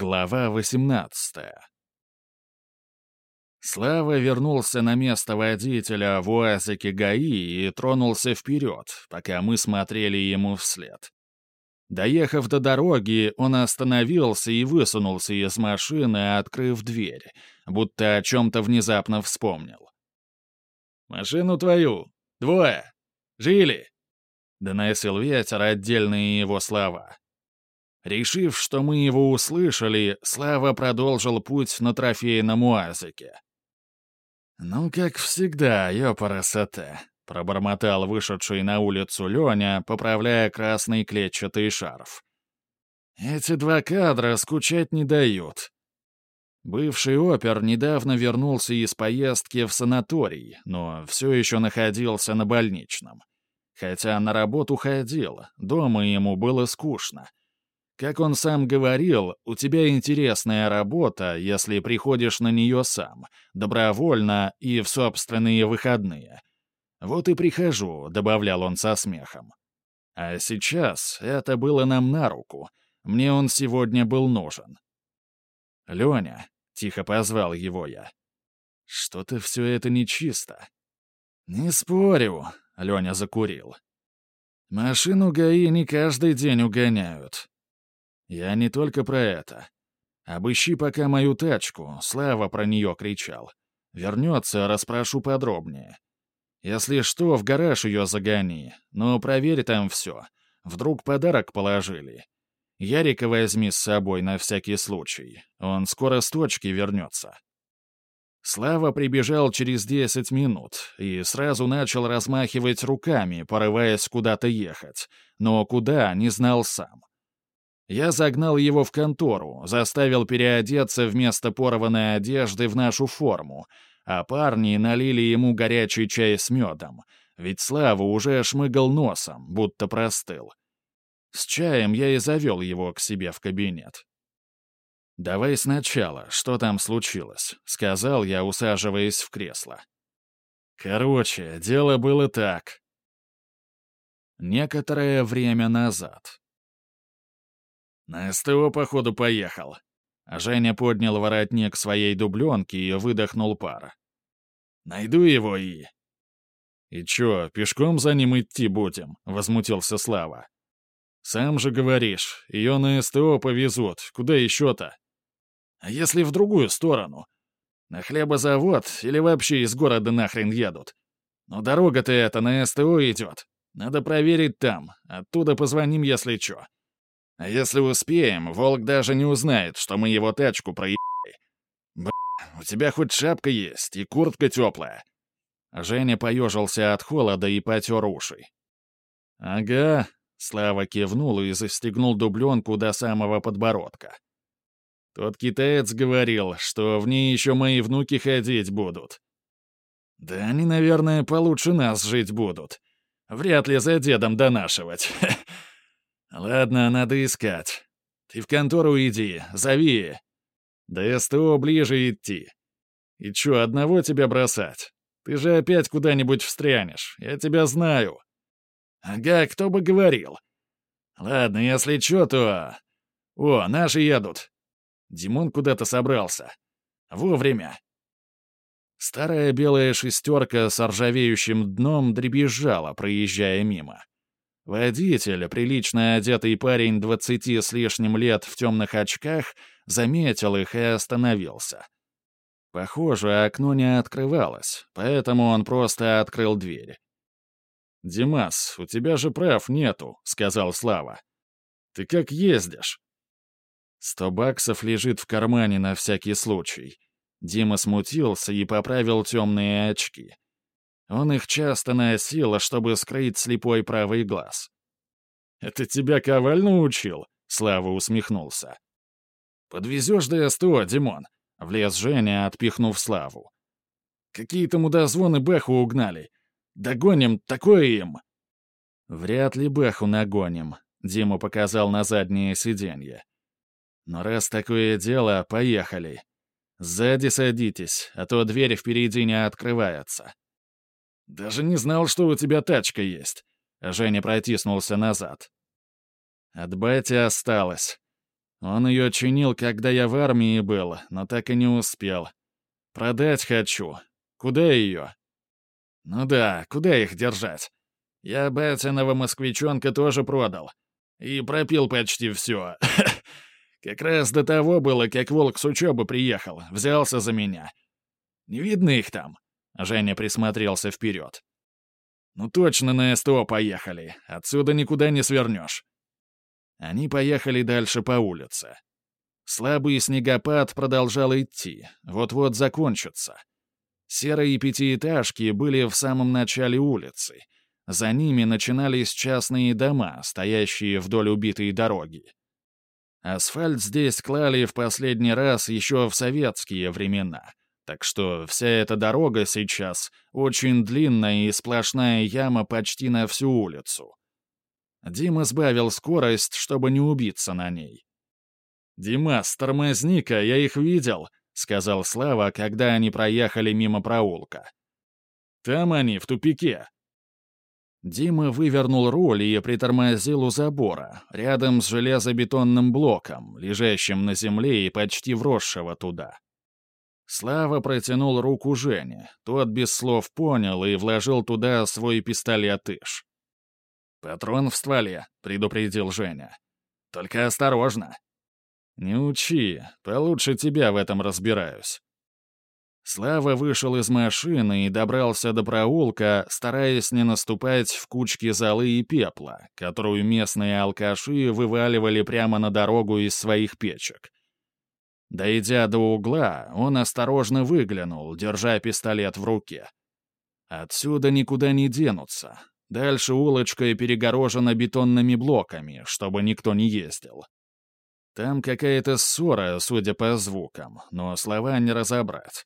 Глава 18 Слава вернулся на место водителя в УАЗике ГАИ и тронулся вперед, пока мы смотрели ему вслед. Доехав до дороги, он остановился и высунулся из машины, открыв дверь, будто о чем-то внезапно вспомнил. «Машину твою! Двое! Жили!» — доносил ветер отдельные его слова. Решив, что мы его услышали, Слава продолжил путь на трофейном уазике. «Ну, как всегда, ёпарасоте», — пробормотал вышедший на улицу Леня, поправляя красный клетчатый шарф. «Эти два кадра скучать не дают». Бывший опер недавно вернулся из поездки в санаторий, но все еще находился на больничном. Хотя на работу ходил, дома ему было скучно. Как он сам говорил, у тебя интересная работа, если приходишь на нее сам, добровольно и в собственные выходные. Вот и прихожу, добавлял он со смехом. А сейчас это было нам на руку. Мне он сегодня был нужен. «Леня», — тихо позвал его я, — «что-то все это нечисто». «Не спорю», — Леня закурил. «Машину ГАИ не каждый день угоняют. Я не только про это. Обыщи пока мою тачку, Слава про нее кричал. Вернется, расспрошу подробнее. Если что, в гараж ее загони, но проверь там все. Вдруг подарок положили. Ярика возьми с собой на всякий случай. Он скоро с точки вернется. Слава прибежал через десять минут и сразу начал размахивать руками, порываясь куда-то ехать, но куда — не знал сам. Я загнал его в контору, заставил переодеться вместо порванной одежды в нашу форму, а парни налили ему горячий чай с медом, ведь Слава уже шмыгал носом, будто простыл. С чаем я и завел его к себе в кабинет. «Давай сначала, что там случилось?» — сказал я, усаживаясь в кресло. «Короче, дело было так». Некоторое время назад. «На СТО, походу, поехал». Женя поднял воротник своей дубленки и выдохнул пар. «Найду его и...» «И чё, пешком за ним идти будем?» — возмутился Слава. «Сам же говоришь, ее на СТО повезут. Куда еще-то?» «А если в другую сторону? На хлебозавод или вообще из города нахрен едут? Но дорога-то эта на СТО идет. Надо проверить там. Оттуда позвоним, если чё». А если успеем, Волк даже не узнает, что мы его тачку проебали. Бля, у тебя хоть шапка есть и куртка теплая. Женя поежился от холода и потер уши. «Ага», — Слава кивнул и застегнул дубленку до самого подбородка. Тот китаец говорил, что в ней еще мои внуки ходить будут. Да они, наверное, получше нас жить будут. Вряд ли за дедом донашивать. «Ладно, надо искать. Ты в контору иди, зови. До СТО ближе идти. И чё, одного тебя бросать? Ты же опять куда-нибудь встрянешь, я тебя знаю». «Ага, кто бы говорил. Ладно, если чё, то... О, наши едут. Димон куда-то собрался. Вовремя». Старая белая шестерка с ржавеющим дном дребезжала, проезжая мимо. Водитель, прилично одетый парень двадцати с лишним лет в темных очках, заметил их и остановился. Похоже, окно не открывалось, поэтому он просто открыл дверь. «Димас, у тебя же прав нету», — сказал Слава. «Ты как ездишь?» «Сто баксов лежит в кармане на всякий случай». Дима смутился и поправил темные очки. Он их часто носил, чтобы скрыть слепой правый глаз. «Это тебя Коваль научил?» — Слава усмехнулся. «Подвезешь до СТО, Димон?» — влез Женя, отпихнув Славу. «Какие-то мудозвоны Бэху угнали. Догоним, такое им!» «Вряд ли Бэху нагоним», — Дима показал на заднее сиденье. «Но раз такое дело, поехали. Сзади садитесь, а то дверь впереди не открывается». «Даже не знал, что у тебя тачка есть». Женя протиснулся назад. От бати осталось. Он ее чинил, когда я в армии был, но так и не успел. Продать хочу. Куда ее? Ну да, куда их держать? Я батиного москвичонка тоже продал. И пропил почти все. Как раз до того было, как волк с учебы приехал, взялся за меня. Не видно их там?» Женя присмотрелся вперед. «Ну точно на СТО поехали. Отсюда никуда не свернешь». Они поехали дальше по улице. Слабый снегопад продолжал идти, вот-вот закончится. Серые пятиэтажки были в самом начале улицы. За ними начинались частные дома, стоящие вдоль убитой дороги. Асфальт здесь клали в последний раз еще в советские времена, так что вся эта дорога сейчас очень длинная и сплошная яма почти на всю улицу. Дима сбавил скорость, чтобы не убиться на ней. «Димас, тормозни-ка, я их видел», — сказал Слава, когда они проехали мимо проулка. «Там они, в тупике». Дима вывернул руль и притормозил у забора, рядом с железобетонным блоком, лежащим на земле и почти вросшего туда. Слава протянул руку Жене, тот без слов понял и вложил туда свой пистолет-иш. «Патрон в стволе», — предупредил Женя. «Только осторожно». «Не учи, получше тебя в этом разбираюсь». Слава вышел из машины и добрался до проулка, стараясь не наступать в кучки золы и пепла, которую местные алкаши вываливали прямо на дорогу из своих печек. Дойдя до угла, он осторожно выглянул, держа пистолет в руке. Отсюда никуда не денутся. Дальше улочка перегорожена бетонными блоками, чтобы никто не ездил. Там какая-то ссора, судя по звукам, но слова не разобрать.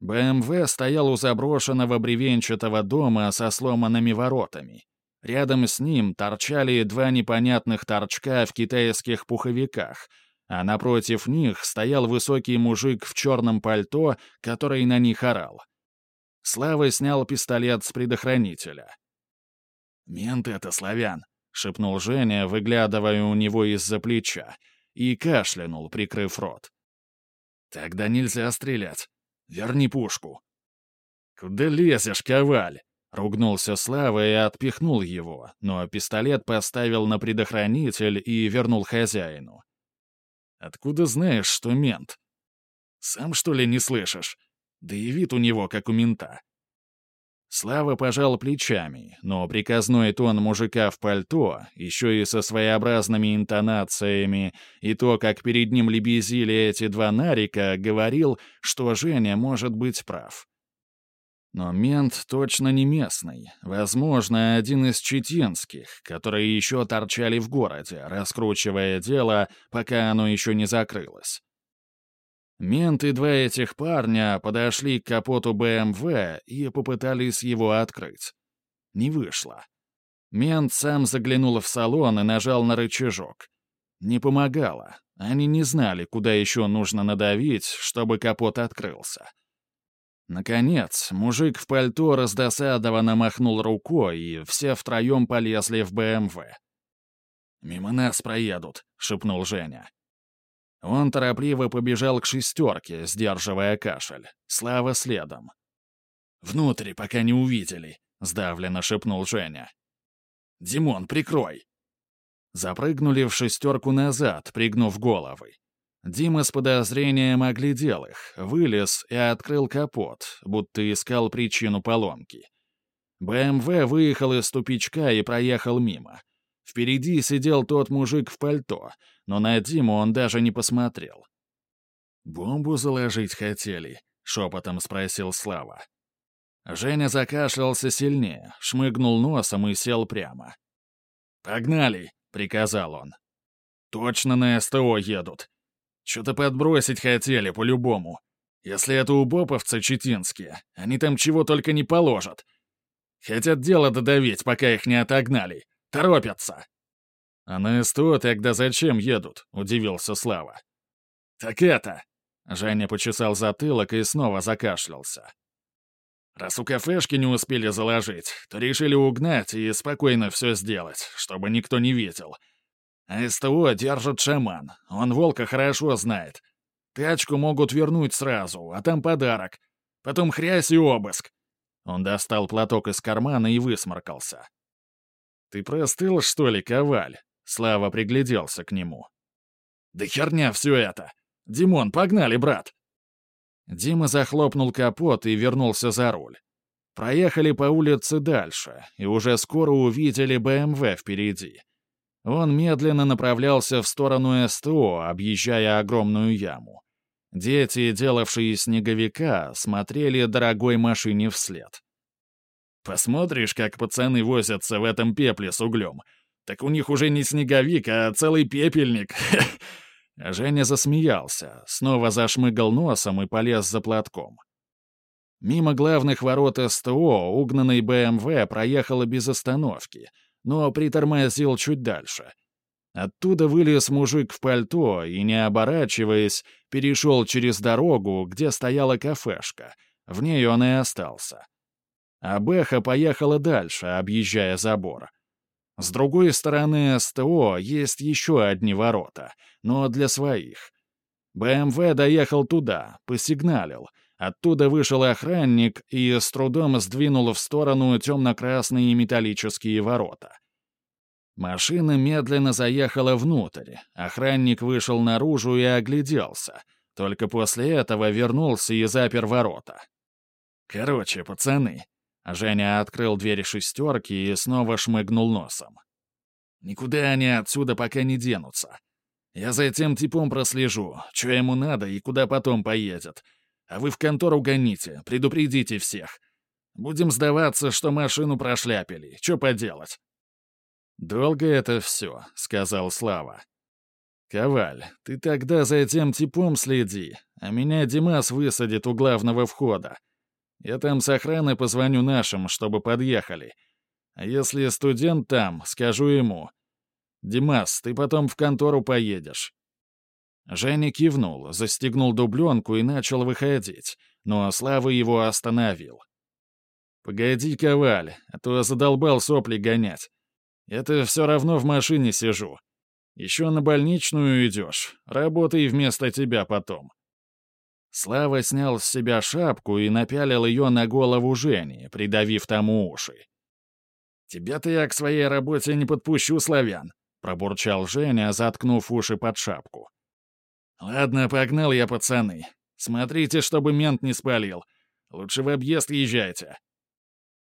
БМВ стоял у заброшенного бревенчатого дома со сломанными воротами. Рядом с ним торчали два непонятных торчка в китайских пуховиках — а напротив них стоял высокий мужик в черном пальто, который на них орал. Слава снял пистолет с предохранителя. «Мент это, славян», — шепнул Женя, выглядывая у него из-за плеча, и кашлянул, прикрыв рот. «Тогда нельзя стрелять. Верни пушку». «Куда лезешь, коваль?» — ругнулся Слава и отпихнул его, но пистолет поставил на предохранитель и вернул хозяину. Откуда знаешь, что мент? Сам, что ли, не слышишь? Да и вид у него, как у мента. Слава пожал плечами, но приказной тон мужика в пальто, еще и со своеобразными интонациями, и то, как перед ним лебезили эти два нарика, говорил, что Женя может быть прав. Но мент точно не местный. Возможно, один из читинских, которые еще торчали в городе, раскручивая дело, пока оно еще не закрылось. Мент и два этих парня подошли к капоту БМВ и попытались его открыть. Не вышло. Мент сам заглянул в салон и нажал на рычажок. Не помогало. Они не знали, куда еще нужно надавить, чтобы капот открылся. Наконец, мужик в пальто раздосадованно махнул рукой, и все втроем полезли в БМВ. «Мимо нас проедут», — шепнул Женя. Он торопливо побежал к шестерке, сдерживая кашель. Слава следом. «Внутрь, пока не увидели», — сдавленно шепнул Женя. «Димон, прикрой!» Запрыгнули в шестерку назад, пригнув головы. Дима с подозрением оглядел их, вылез и открыл капот, будто искал причину поломки. БМВ выехал из тупичка и проехал мимо. Впереди сидел тот мужик в пальто, но на Диму он даже не посмотрел. «Бомбу заложить хотели?» — шепотом спросил Слава. Женя закашлялся сильнее, шмыгнул носом и сел прямо. «Погнали!» — приказал он. «Точно на СТО едут. Что-то подбросить хотели, по-любому. Если это убоповцы читинские, они там чего только не положат. Хотят дело додавить, пока их не отогнали. Торопятся. А на СТО тогда зачем едут? Удивился Слава. Так это... Женя почесал затылок и снова закашлялся. Раз у кафешки не успели заложить, то решили угнать и спокойно все сделать, чтобы никто не видел. А СТО держит шаман. Он волка хорошо знает. Тачку могут вернуть сразу, а там подарок. Потом хрясь и обыск. Он достал платок из кармана и высморкался. «Ты простыл, что ли, Коваль?» Слава пригляделся к нему. «Да херня все это! Димон, погнали, брат!» Дима захлопнул капот и вернулся за руль. Проехали по улице дальше, и уже скоро увидели БМВ впереди. Он медленно направлялся в сторону СТО, объезжая огромную яму. Дети, делавшие снеговика, смотрели дорогой машине вслед. «Посмотришь, как пацаны возятся в этом пепле с углем. Так у них уже не снеговик, а целый пепельник». Женя засмеялся, снова зашмыгал носом и полез за платком. Мимо главных ворот СТО угнанный БМВ проехала без остановки, но притормозил чуть дальше — Оттуда вылез мужик в пальто и, не оборачиваясь, перешел через дорогу, где стояла кафешка. В ней он и остался. А Бэха поехала дальше, объезжая забор. С другой стороны СТО есть еще одни ворота, но для своих. БМВ доехал туда, посигналил. Оттуда вышел охранник и с трудом сдвинул в сторону темно-красные металлические ворота — Машина медленно заехала внутрь. Охранник вышел наружу и огляделся. Только после этого вернулся и запер ворота. «Короче, пацаны». Женя открыл дверь шестерки и снова шмыгнул носом. «Никуда они отсюда пока не денутся. Я за этим типом прослежу, что ему надо и куда потом поедет. А вы в контору гоните, предупредите всех. Будем сдаваться, что машину прошляпили. Что поделать?» «Долго это все», — сказал Слава. «Коваль, ты тогда за этим типом следи, а меня Димас высадит у главного входа. Я там с охраной позвоню нашим, чтобы подъехали. А если студент там, скажу ему. Димас, ты потом в контору поедешь». Женя кивнул, застегнул дубленку и начал выходить, но Слава его остановил. «Погоди, Коваль, а то задолбал сопли гонять. Это все равно в машине сижу. Еще на больничную идешь. Работай вместо тебя потом». Слава снял с себя шапку и напялил ее на голову Жени, придавив тому уши. «Тебя-то я к своей работе не подпущу, славян», — пробурчал Женя, заткнув уши под шапку. «Ладно, погнал я, пацаны. Смотрите, чтобы мент не спалил. Лучше в объезд езжайте.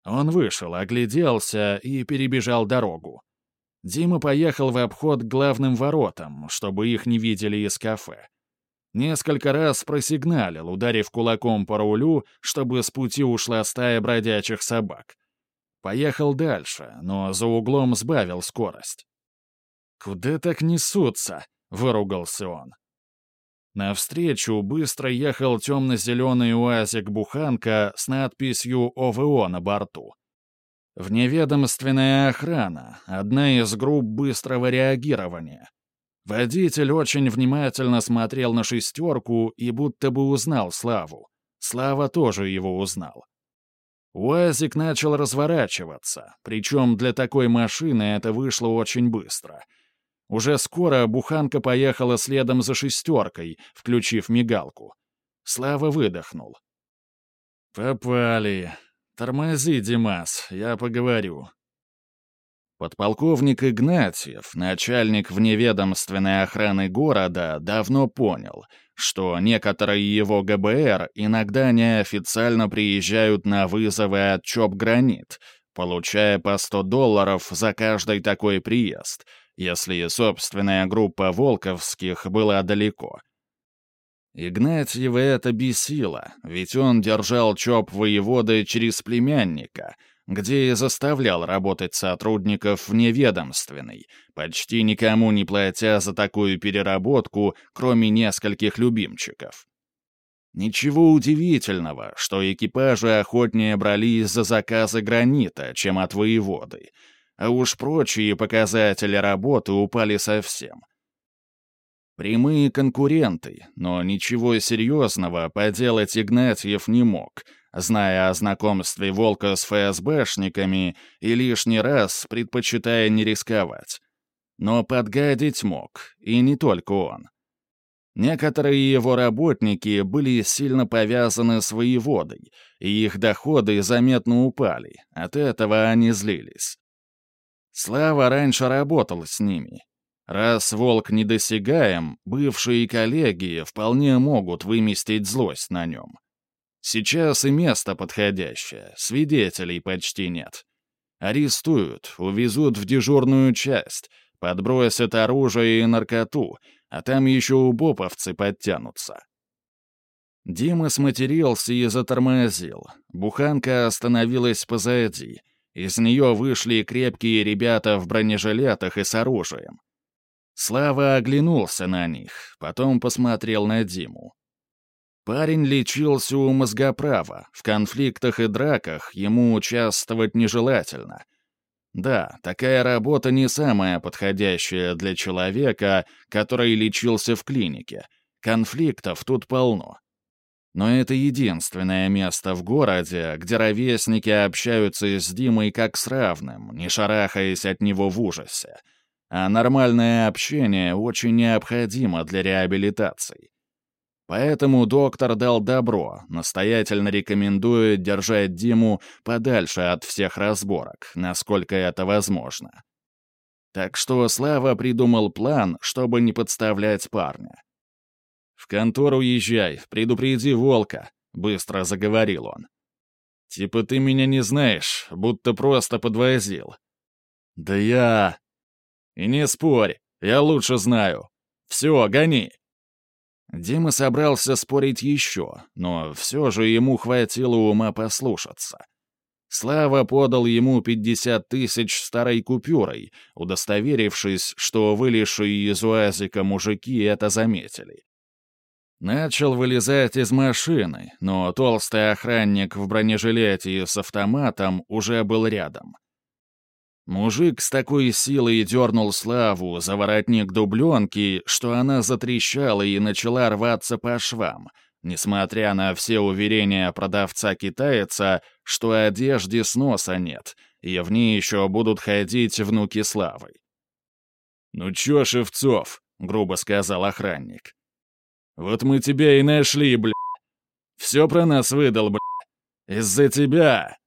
Он вышел, огляделся и перебежал дорогу. Дима поехал в обход к главным воротам, чтобы их не видели из кафе. Несколько раз просигналил, ударив кулаком по рулю, чтобы с пути ушла стая бродячих собак. Поехал дальше, но за углом сбавил скорость. «Куда так несутся?» — выругался он. Навстречу быстро ехал темно-зеленый уазик-буханка с надписью ОВО на борту. Вневедомственная охрана — одна из групп быстрого реагирования. Водитель очень внимательно смотрел на шестерку и будто бы узнал Славу. Слава тоже его узнал. УАЗик начал разворачиваться, причем для такой машины это вышло очень быстро — уже скоро буханка поехала следом за шестеркой, включив мигалку. Слава выдохнул. «Попали. Тормози, Димас, я поговорю». Подполковник Игнатьев, начальник вневедомственной охраны города, давно понял, что некоторые его ГБР иногда неофициально приезжают на вызовы от ЧОП «Гранит», получая по 100 долларов за каждый такой приезд — если собственная группа Волковских была далеко. Игнатьева это бесило, ведь он держал ЧОП воеводы через племянника, где и заставлял работать сотрудников вневедомственной, почти никому не платя за такую переработку, кроме нескольких любимчиков. Ничего удивительного, что экипажи охотнее брались за заказы гранита, чем от воеводы — а уж прочие показатели работы упали совсем. Прямые конкуренты, но ничего серьезного поделать Игнатьев не мог, зная о знакомстве Волка с ФСБшниками и лишний раз предпочитая не рисковать. Но подгадить мог, и не только он. Некоторые его работники были сильно повязаны с воеводой, и их доходы заметно упали, от этого они злились. Слава раньше работал с ними. Раз волк недосягаем, бывшие коллеги вполне могут выместить злость на нем. Сейчас и место подходящее, свидетелей почти нет. Арестуют, увезут в дежурную часть, подбросят оружие и наркоту, а там еще убоповцы подтянутся. Дима сматерился и затормозил. Буханка остановилась позади. Из нее вышли крепкие ребята в бронежилетах и с оружием. Слава оглянулся на них, потом посмотрел на Диму. Парень лечился у мозгоправа, в конфликтах и драках ему участвовать нежелательно. Да, такая работа не самая подходящая для человека, который лечился в клинике. Конфликтов тут полно. Но это единственное место в городе, где ровесники общаются с Димой как с равным, не шарахаясь от него в ужасе. А нормальное общение очень необходимо для реабилитации. Поэтому доктор дал добро, настоятельно рекомендуя держать Диму подальше от всех разборок, насколько это возможно. Так что Слава придумал план, чтобы не подставлять парня. «В контору езжай, предупреди Волка», — быстро заговорил он. «Типа ты меня не знаешь, будто просто подвозил». «Да я...» «И не спорь, я лучше знаю. Все, гони». Дима собрался спорить еще, но все же ему хватило ума послушаться. Слава подал ему 50 тысяч старой купюрой, удостоверившись, что вылезшие из уазика мужики это заметили. Начал вылезать из машины, но толстый охранник в бронежилете с автоматом уже был рядом. Мужик с такой силой дернул Славу за воротник дубленки, что она затрещала и начала рваться по швам, несмотря на все уверения продавца-китайца, что одежде сноса нет, и в ней еще будут ходить внуки Славы. «Ну чё, Шевцов?» — грубо сказал охранник. «Вот мы тебя и нашли, бля. Все про нас выдал, бля. Из-за тебя!»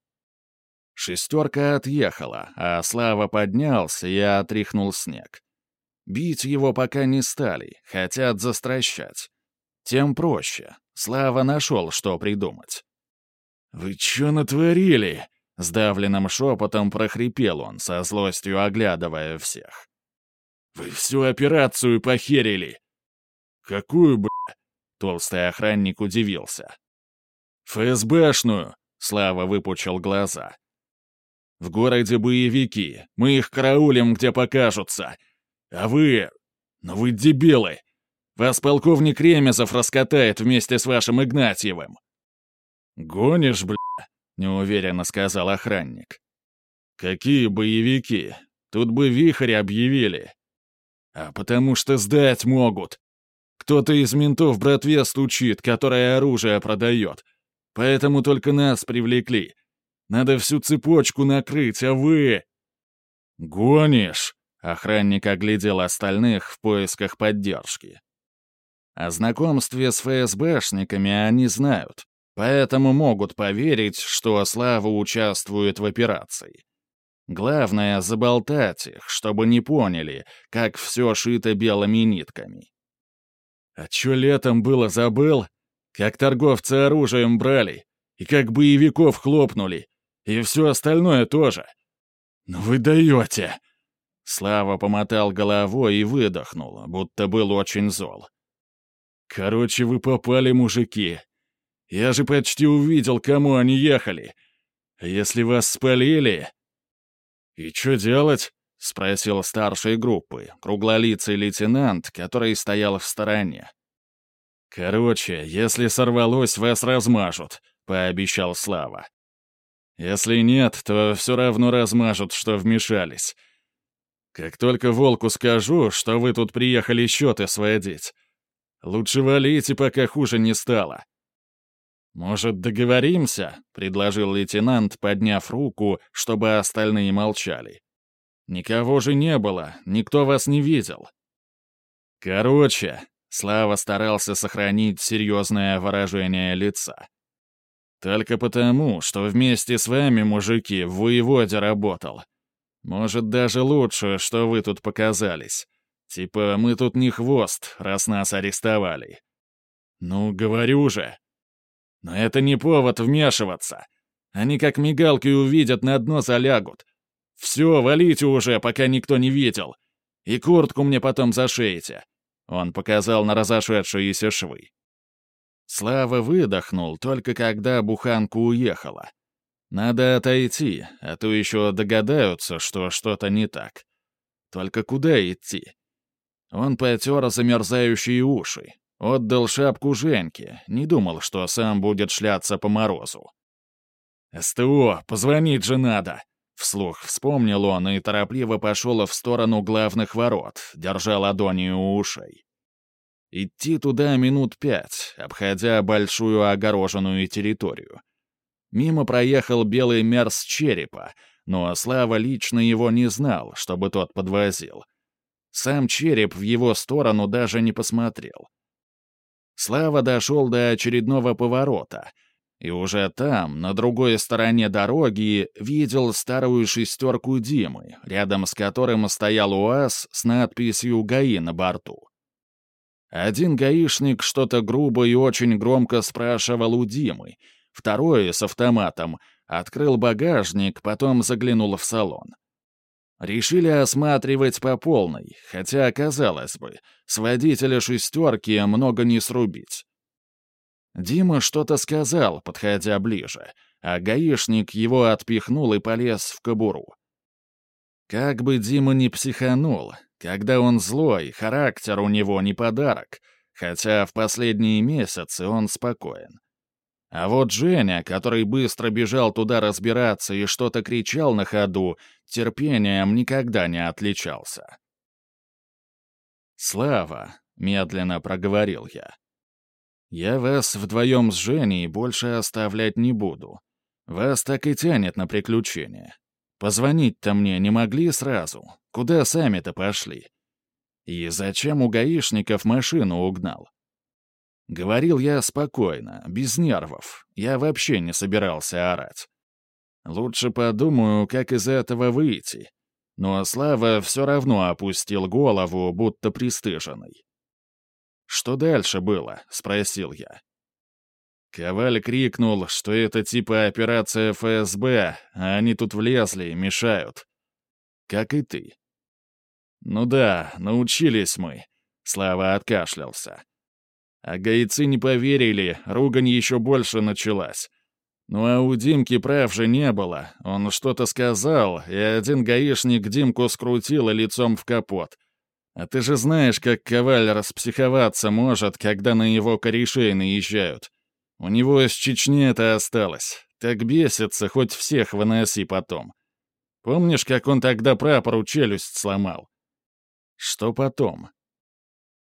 Шестерка отъехала, а Слава поднялся и отряхнул снег. Бить его пока не стали, хотят застращать. Тем проще. Слава нашел, что придумать. «Вы чё натворили?» — сдавленным шепотом прохрипел он, со злостью оглядывая всех. «Вы всю операцию похерили!» «Какую, бля?» — толстый охранник удивился. «ФСБшную!» — Слава выпучил глаза. В городе боевики. Мы их караулим, где покажутся. А вы... Ну вы дебилы. Вас полковник Ремезов раскатает вместе с вашим Игнатьевым». «Гонишь, бля?» — неуверенно сказал охранник. «Какие боевики? Тут бы вихрь объявили. А потому что сдать могут. Кто-то из ментов братве стучит, которая оружие продает. Поэтому только нас привлекли. Надо всю цепочку накрыть, а вы...» «Гонишь!» — охранник оглядел остальных в поисках поддержки. О знакомстве с ФСБшниками они знают, поэтому могут поверить, что Слава участвует в операции. Главное — заболтать их, чтобы не поняли, как все шито белыми нитками. А чё летом было, забыл? Как торговцы оружием брали, и как боевиков хлопнули, и все остальное тоже. Ну вы даете!» Слава помотал головой и выдохнул, будто был очень зол. «Короче, вы попали, мужики. Я же почти увидел, кому они ехали. Если вас спалили...» «И что делать?» — спросил старшей группы, круглолицый лейтенант, который стоял в стороне. «Короче, если сорвалось, вас размажут», — пообещал Слава. Если нет, то все равно размажут, что вмешались. Как только волку скажу, что вы тут приехали счеты сводить, лучше валите, пока хуже не стало. «Может, договоримся?» — предложил лейтенант, подняв руку, чтобы остальные молчали. Никого же не было, никто вас не видел. Короче, Слава старался сохранить серьезное выражение лица. Только потому, что вместе с вами, мужики, в воеводе работал. Может, даже лучше, что вы тут показались. Типа, мы тут не хвост, раз нас арестовали. Ну, говорю же. Но это не повод вмешиваться. Они как мигалки увидят, на дно залягут. Все, валите уже, пока никто не видел. И куртку мне потом зашейте. Он показал на разошедшиеся швы. Слава выдохнул, только когда буханка уехала. Надо отойти, а то еще догадаются, что что-то не так. Только куда идти? Он потер замерзающие уши, отдал шапку Женьке, не думал, что сам будет шляться по морозу. «СТО, позвонить же надо!» Вслух вспомнил он и торопливо пошел в сторону главных ворот, держа ладони у ушей. Идти туда минут пять, обходя большую огороженную территорию. Мимо проехал белый мерз черепа, но Слава лично его не знал, чтобы тот подвозил. Сам череп в его сторону даже не посмотрел. Слава дошел до очередного поворота — и уже там, на другой стороне дороги, видел старую шестерку Димы, рядом с которым стоял УАЗ с надписью «ГАИ» на борту. Один гаишник что-то грубо и очень громко спрашивал у Димы, второй с автоматом открыл багажник, потом заглянул в салон. Решили осматривать по полной, хотя, казалось бы, с водителя «шестерки» много не срубить. Дима что-то сказал, подходя ближе, а гаишник его отпихнул и полез в кобуру. Как бы Дима не психанул, когда он злой, характер у него не подарок, хотя в последние месяцы он спокоен. А вот Женя, который быстро бежал туда разбираться и что-то кричал на ходу, терпением никогда не отличался. «Слава», — медленно проговорил я, я вас вдвоем с Женей больше оставлять не буду. Вас так и тянет на приключения. Позвонить-то мне не могли сразу. Куда сами-то пошли? И зачем у гаишников машину угнал? Говорил я спокойно, без нервов. Я вообще не собирался орать. Лучше подумаю, как из этого выйти. Но Слава все равно опустил голову, будто пристыженный. «Что дальше было?» — спросил я. Коваль крикнул, что это типа операция ФСБ, а они тут влезли, мешают. Как и ты. Ну да, научились мы. Слава откашлялся. А гайцы не поверили, ругань еще больше началась. Ну а у Димки прав же не было. Он что-то сказал, и один гаишник Димку скрутил и лицом в капот. А ты же знаешь, как Коваль распсиховаться может, когда на его корешей наезжают. У него из Чечни это осталось. Так бесится, хоть всех выноси потом. Помнишь, как он тогда прапору челюсть сломал? Что потом?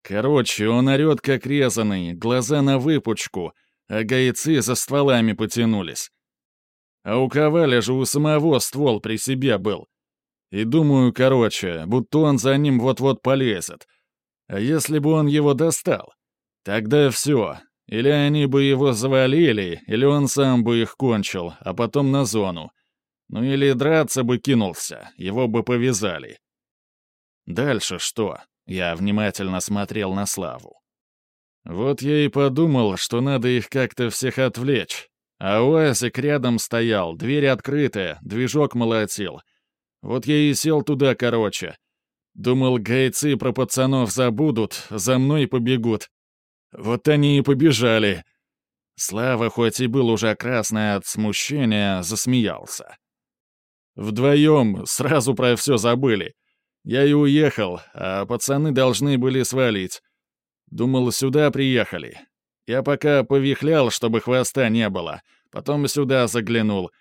Короче, он орёт как резанный, глаза на выпучку, а гайцы за стволами потянулись. А у Коваля же у самого ствол при себе был. И думаю, короче, будто он за ним вот-вот полезет. А если бы он его достал? Тогда все. Или они бы его завалили, или он сам бы их кончил, а потом на зону. Ну или драться бы кинулся, его бы повязали. Дальше что? Я внимательно смотрел на Славу. Вот я и подумал, что надо их как-то всех отвлечь. А УАЗик рядом стоял, дверь открытая, движок молотил — вот я и сел туда, короче. Думал, гайцы про пацанов забудут, за мной побегут. Вот они и побежали. Слава, хоть и был уже красный от смущения, засмеялся. Вдвоем сразу про все забыли. Я и уехал, а пацаны должны были свалить. Думал, сюда приехали. Я пока повихлял, чтобы хвоста не было. Потом сюда заглянул.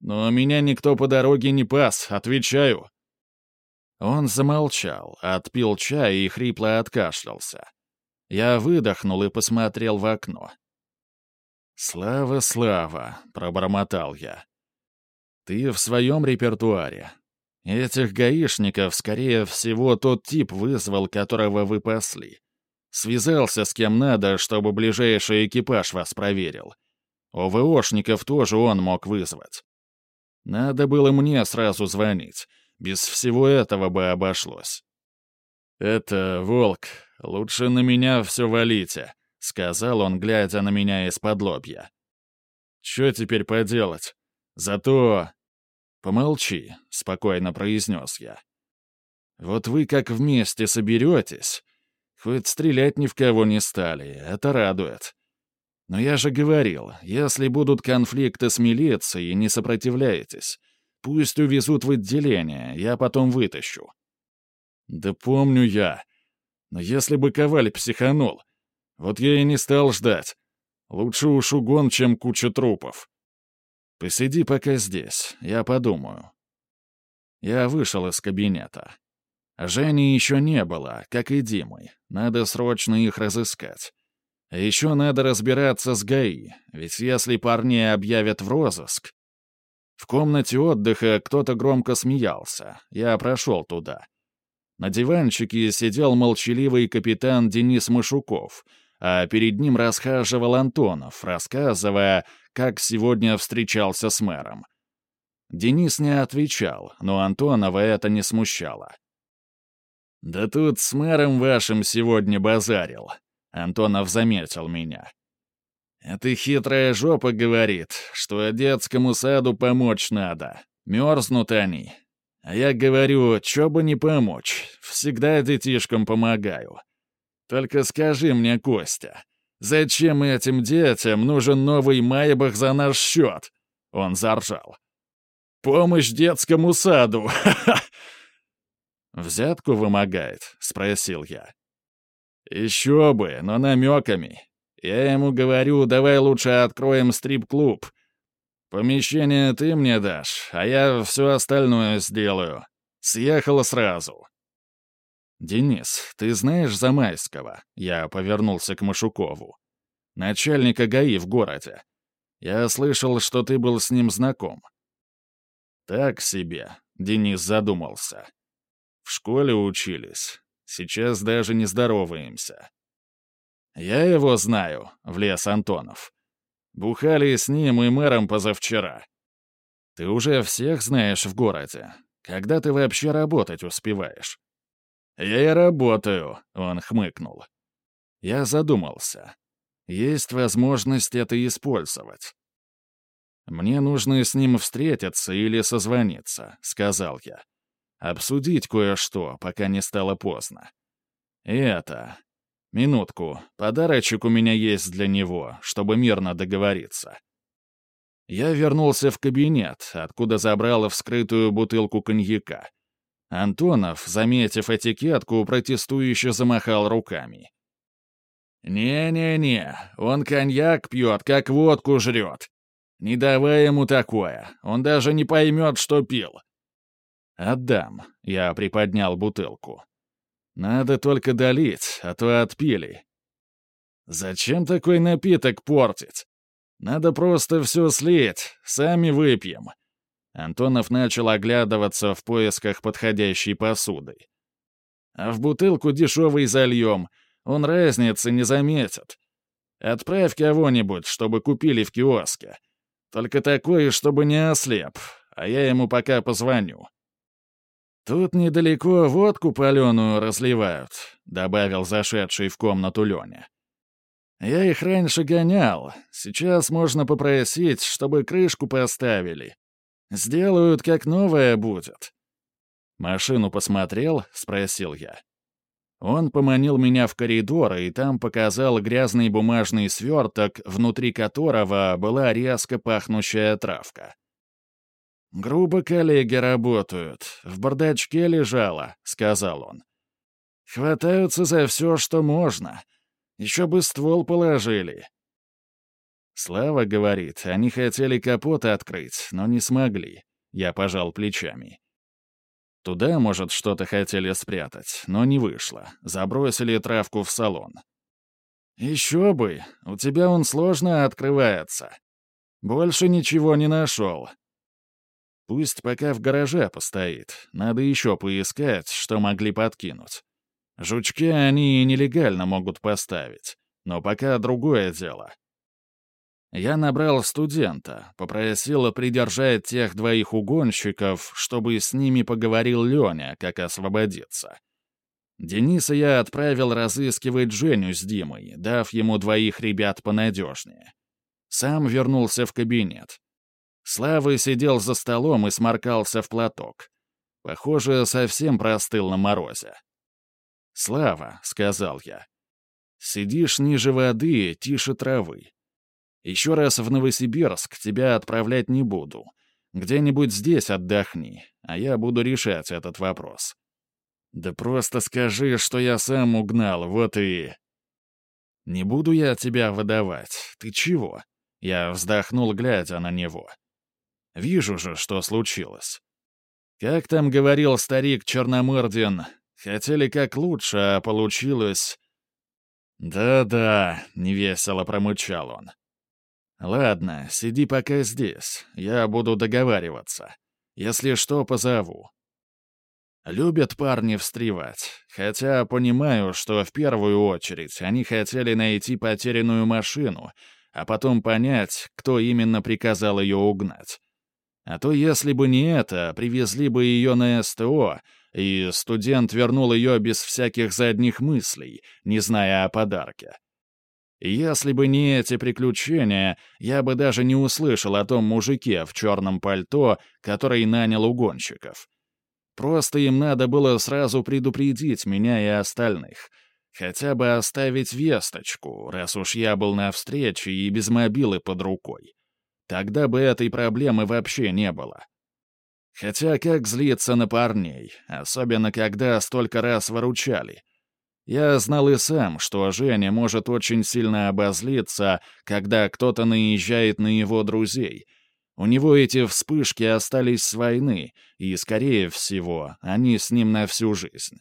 Но меня никто по дороге не пас, отвечаю». Он замолчал, отпил чай и хрипло откашлялся. Я выдохнул и посмотрел в окно. «Слава, слава!» — пробормотал я. «Ты в своем репертуаре. Этих гаишников, скорее всего, тот тип вызвал, которого вы пасли. Связался с кем надо, чтобы ближайший экипаж вас проверил. ОВОшников тоже он мог вызвать. Надо было мне сразу звонить. Без всего этого бы обошлось. «Это, Волк, лучше на меня все валите», — сказал он, глядя на меня из-под лобья. «Че теперь поделать? Зато...» «Помолчи», — спокойно произнес я. «Вот вы как вместе соберетесь, хоть стрелять ни в кого не стали, это радует. Но я же говорил, если будут конфликты с милицией, не сопротивляйтесь. Пусть увезут в отделение, я потом вытащу. Да помню я. Но если бы Коваль психанул, вот я и не стал ждать. Лучше уж угон, чем куча трупов. Посиди пока здесь, я подумаю. Я вышел из кабинета. Жени еще не было, как и Димы. Надо срочно их разыскать. Еще надо разбираться с ГАИ, ведь если парней объявят в розыск... В комнате отдыха кто-то громко смеялся. Я прошел туда. На диванчике сидел молчаливый капитан Денис Машуков, а перед ним расхаживал Антонов, рассказывая, как сегодня встречался с мэром. Денис не отвечал, но Антонова это не смущало. «Да тут с мэром вашим сегодня базарил», Антонов заметил меня. «Эта хитрая жопа говорит, что детскому саду помочь надо. Мерзнут они. А я говорю, чё бы не помочь. Всегда детишкам помогаю. Только скажи мне, Костя, зачем этим детям нужен новый Майбах за наш счет?» Он заржал. «Помощь детскому саду! «Взятку вымогает?» — спросил я. «Еще бы, но намеками. Я ему говорю, давай лучше откроем стрип-клуб. Помещение ты мне дашь, а я все остальное сделаю. Съехала сразу». «Денис, ты знаешь Замайского?» Я повернулся к Машукову. «Начальника ГАИ в городе. Я слышал, что ты был с ним знаком». «Так себе», — Денис задумался. «В школе учились. Сейчас даже не здороваемся. «Я его знаю», — влез Антонов. «Бухали с ним и мэром позавчера. Ты уже всех знаешь в городе. Когда ты вообще работать успеваешь?» «Я и работаю», — он хмыкнул. Я задумался. Есть возможность это использовать. «Мне нужно с ним встретиться или созвониться», — сказал я. Обсудить кое-что, пока не стало поздно. И это... Минутку, подарочек у меня есть для него, чтобы мирно договориться. Я вернулся в кабинет, откуда забрал вскрытую бутылку коньяка. Антонов, заметив этикетку, протестующе замахал руками. «Не-не-не, он коньяк пьет, как водку жрет. Не давай ему такое, он даже не поймет, что пил. «Отдам», — я приподнял бутылку. «Надо только долить, а то отпили». «Зачем такой напиток портить? Надо просто все слить, сами выпьем». Антонов начал оглядываться в поисках подходящей посуды. «А в бутылку дешевый зальем, он разницы не заметит. Отправь кого-нибудь, чтобы купили в киоске. Только такое, чтобы не ослеп, а я ему пока позвоню». «Тут недалеко водку паленую разливают», — добавил зашедший в комнату Леня. «Я их раньше гонял. Сейчас можно попросить, чтобы крышку поставили. Сделают, как новая будет». «Машину посмотрел?» — спросил я. Он поманил меня в коридор и там показал грязный бумажный сверток, внутри которого была резко пахнущая травка. «Грубо коллеги работают. В бардачке лежала», — сказал он. «Хватаются за все, что можно. Еще бы ствол положили». Слава говорит, они хотели капот открыть, но не смогли. Я пожал плечами. Туда, может, что-то хотели спрятать, но не вышло. Забросили травку в салон. «Еще бы! У тебя он сложно открывается. Больше ничего не нашел. Пусть пока в гараже постоит. Надо еще поискать, что могли подкинуть. Жучки они нелегально могут поставить. Но пока другое дело. Я набрал студента, попросил придержать тех двоих угонщиков, чтобы с ними поговорил Леня, как освободиться. Дениса я отправил разыскивать Женю с Димой, дав ему двоих ребят понадежнее. Сам вернулся в кабинет. Слава сидел за столом и сморкался в платок. Похоже, совсем простыл на морозе. «Слава», — сказал я, — «сидишь ниже воды, тише травы. Еще раз в Новосибирск тебя отправлять не буду. Где-нибудь здесь отдохни, а я буду решать этот вопрос. Да просто скажи, что я сам угнал, вот и... Не буду я тебя выдавать. Ты чего? Я вздохнул, глядя на него. Вижу же, что случилось. Как там говорил старик Черномырдин, хотели как лучше, а получилось... «Да-да», — невесело промычал он. «Ладно, сиди пока здесь. Я буду договариваться. Если что, позову». Любят парни встревать, хотя понимаю, что в первую очередь они хотели найти потерянную машину, а потом понять, кто именно приказал ее угнать. А то если бы не это, привезли бы ее на СТО, и студент вернул ее без всяких задних мыслей, не зная о подарке. Если бы не эти приключения, я бы даже не услышал о том мужике в черном пальто, который нанял угонщиков. Просто им надо было сразу предупредить меня и остальных. Хотя бы оставить весточку, раз уж я был на встрече и без мобилы под рукой. Тогда бы этой проблемы вообще не было. Хотя как злиться на парней, особенно когда столько раз выручали — я знал и сам, что Женя может очень сильно обозлиться, когда кто-то наезжает на его друзей. У него эти вспышки остались с войны, и, скорее всего, они с ним на всю жизнь.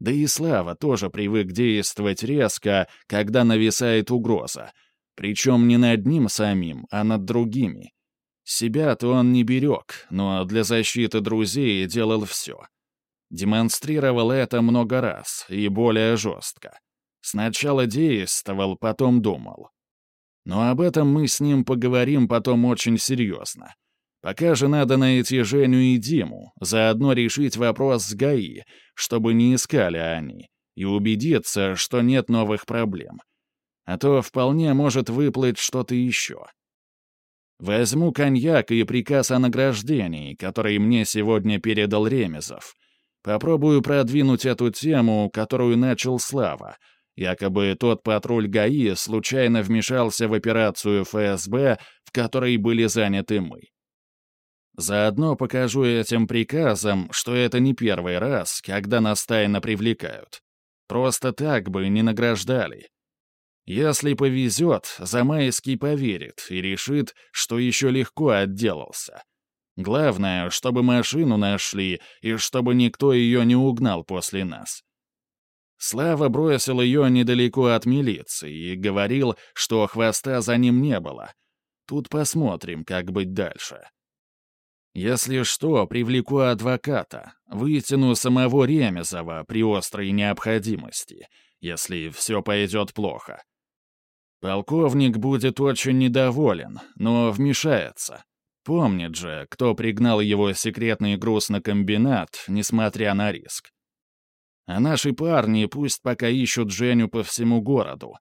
Да и Слава тоже привык действовать резко, когда нависает угроза. Причем не над ним самим, а над другими. Себя-то он не берег, но для защиты друзей делал все. Демонстрировал это много раз и более жестко. Сначала действовал, потом думал. Но об этом мы с ним поговорим потом очень серьезно. Пока же надо найти Женю и Диму, заодно решить вопрос с ГАИ, чтобы не искали они, и убедиться, что нет новых проблем. А то вполне может выплыть что-то еще. Возьму коньяк и приказ о награждении, который мне сегодня передал Ремезов, Попробую продвинуть эту тему, которую начал Слава. Якобы тот патруль ГАИ случайно вмешался в операцию ФСБ, в которой были заняты мы. Заодно покажу этим приказам, что это не первый раз, когда нас тайно привлекают. Просто так бы не награждали. Если повезет, Замайский поверит и решит, что еще легко отделался. Главное, чтобы машину нашли и чтобы никто ее не угнал после нас. Слава бросил ее недалеко от милиции и говорил, что хвоста за ним не было. Тут посмотрим, как быть дальше. Если что, привлеку адвоката, вытяну самого Ремезова при острой необходимости, если все пойдет плохо. Полковник будет очень недоволен, но вмешается. Помнит же, кто пригнал его секретный груз на комбинат, несмотря на риск. А наши парни пусть пока ищут Женю по всему городу.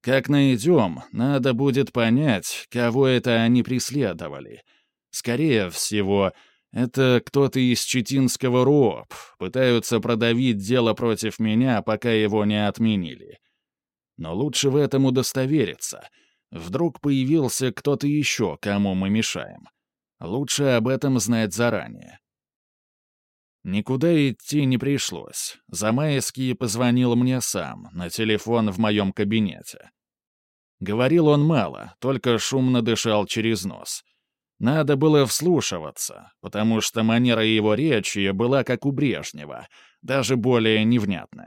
Как найдем, надо будет понять, кого это они преследовали. Скорее всего, это кто-то из Читинского РОП, пытаются продавить дело против меня, пока его не отменили. Но лучше в этом удостовериться. Вдруг появился кто-то еще, кому мы мешаем. Лучше об этом знать заранее. Никуда идти не пришлось. Замайский позвонил мне сам, на телефон в моем кабинете. Говорил он мало, только шумно дышал через нос. Надо было вслушиваться, потому что манера его речи была как у Брежнева, даже более невнятная.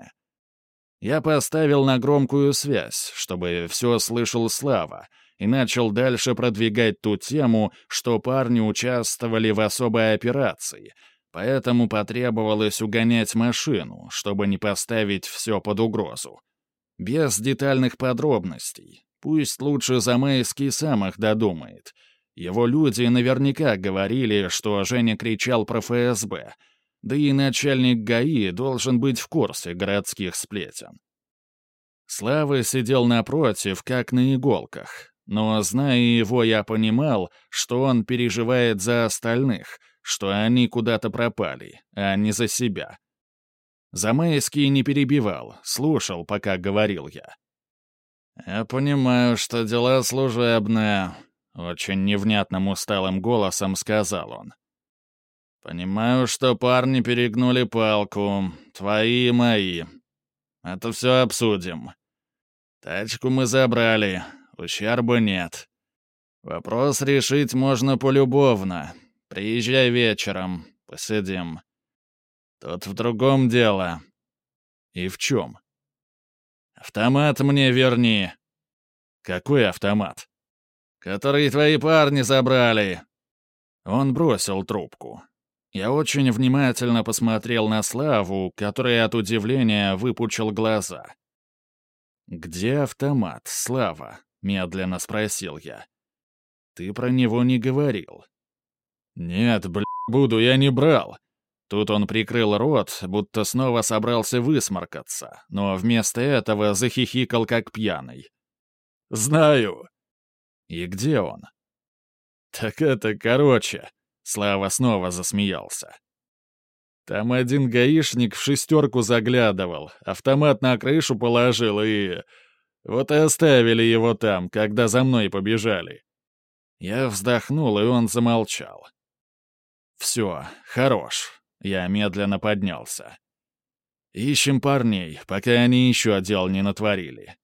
Я поставил на громкую связь, чтобы все слышал Слава, и начал дальше продвигать ту тему, что парни участвовали в особой операции, поэтому потребовалось угонять машину, чтобы не поставить все под угрозу. Без детальных подробностей. Пусть лучше Замейский сам их додумает. Его люди наверняка говорили, что Женя кричал про ФСБ, да и начальник ГАИ должен быть в курсе городских сплетен. Слава сидел напротив, как на иголках, но, зная его, я понимал, что он переживает за остальных, что они куда-то пропали, а не за себя. Замайский не перебивал, слушал, пока говорил я. «Я понимаю, что дела служебные», — очень невнятным усталым голосом сказал он. «Понимаю, что парни перегнули палку, твои и мои. Это все обсудим. Тачку мы забрали, ущерба нет. Вопрос решить можно полюбовно. Приезжай вечером, посидим. Тут в другом дело. И в чем? Автомат мне верни. Какой автомат? Который твои парни забрали. Он бросил трубку. Я очень внимательно посмотрел на Славу, который от удивления выпучил глаза. «Где автомат, Слава?» — медленно спросил я. «Ты про него не говорил». «Нет, бля, буду, я не брал». Тут он прикрыл рот, будто снова собрался высморкаться, но вместо этого захихикал как пьяный. «Знаю». «И где он?» «Так это короче», — Слава снова засмеялся. Там один гаишник в шестерку заглядывал, автомат на крышу положил и... Вот и оставили его там, когда за мной побежали. Я вздохнул, и он замолчал. «Все, хорош». Я медленно поднялся. «Ищем парней, пока они еще дел не натворили.